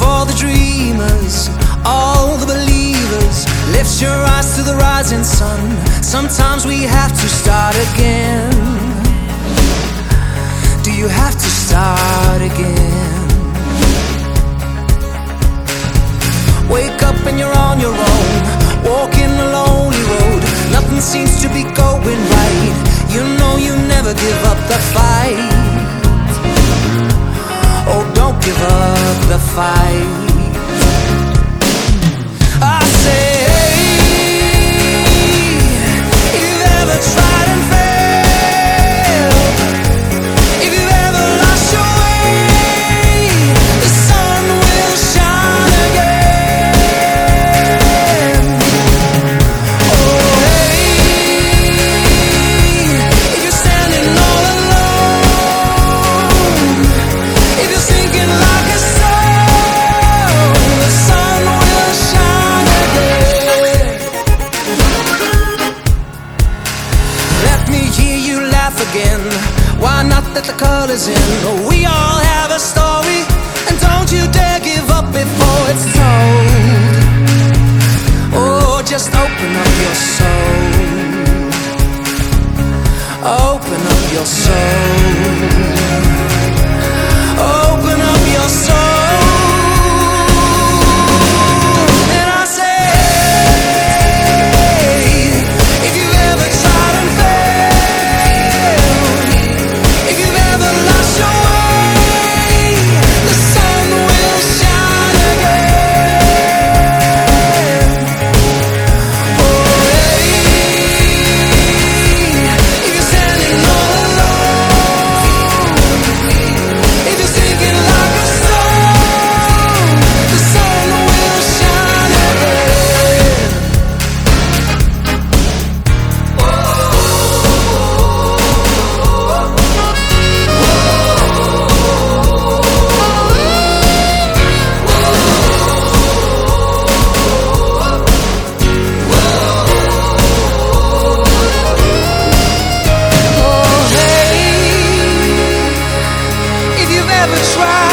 for the dreamers, all the believers. Lift your eyes to the rising sun. Sometimes we have to start again. Do you have to start again? Wake up and you're on your own, walking a lonely road. Nothing seems to be going right. You know you never give up the fight. Fight. Me hear you laugh again. Why not let the colors in? We all have a story, never tried.